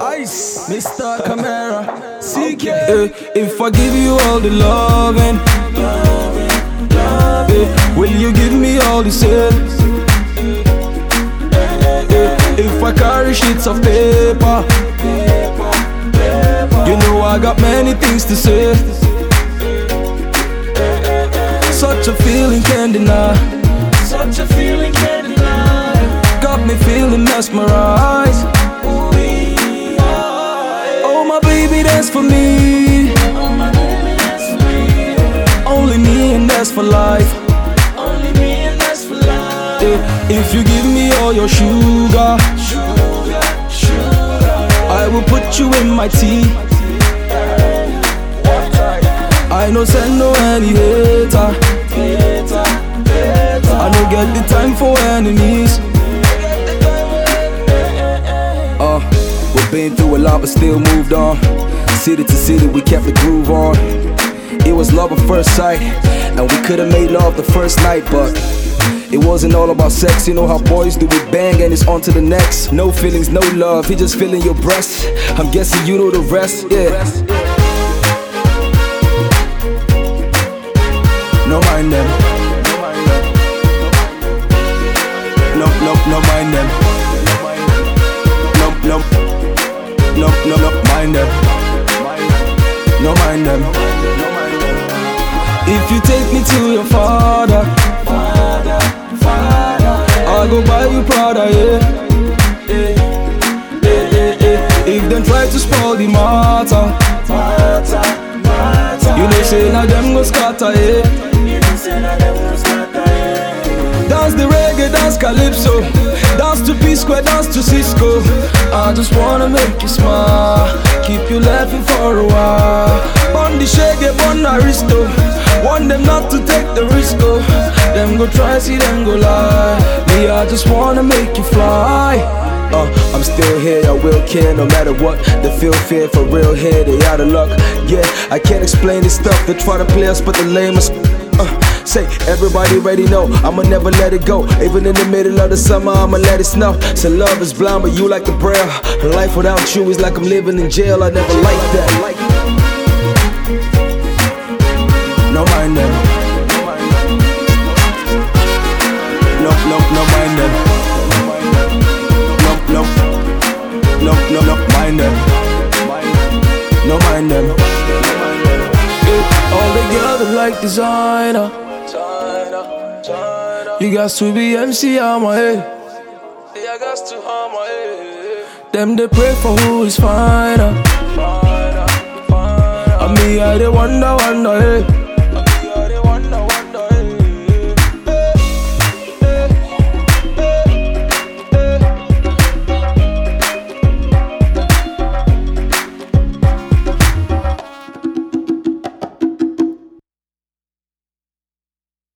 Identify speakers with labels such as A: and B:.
A: Ice, Mr. Camera, CK.
B: Eh, if I give you all the loving, eh, will you give me all the sales? Eh, if I carry sheets of paper, you know I got many things to say. Such a feeling can't deny. Mesmerized. Oh my baby, that's for me. Only me and that's for life. If you give me all your sugar. I will put you in my tea. I know send no any hater. I don't get the time for enemies. Been through a lot, but still moved on. City to city, we kept the groove on. It was love at first sight, and we could've made love the first night, but it wasn't all about sex. You know how boys do it, bang, and it's on to the next. No feelings, no love, he just feeling your breast. I'm guessing you know the rest, yeah. No mind them. No, no, no mind them. No, no, no, no, no mind them. No mind them. If you take me to your father. I'll go buy you Prada, yeah. If them try to spoil the matter, you know say now them go scatter, yeah.
A: You know, say that them was not there.
B: Dance the reggae, dance calypso. Dance to P Square, dance to Sisqo. I just wanna make you smile. Keep you laughing for a while. Bun the shaggy, bun aristo. Want them not to take the risk, oh. Them go try, see them go lie. Me, I just wanna make you fly. Uh, I'm still here, I will care no matter what. They feel fear for real here, they out of luck. Yeah, I can't explain this stuff. They try to play us, but the lamest. Say, everybody already know, I'ma never let it go. Even in the middle of the summer, I'ma let it snow. So love is blind, but you like the braille. Life without you is like I'm living in jail. I never liked that. No mind them. No, no, no mind them. No, no, no, no, no mind them. No mind them. All the girls like designer. You got to be MC on my head. Yeah, I got to on my head. Them they pray for who is finer. Finer, finer. And me, I they wonder, wonder, hey.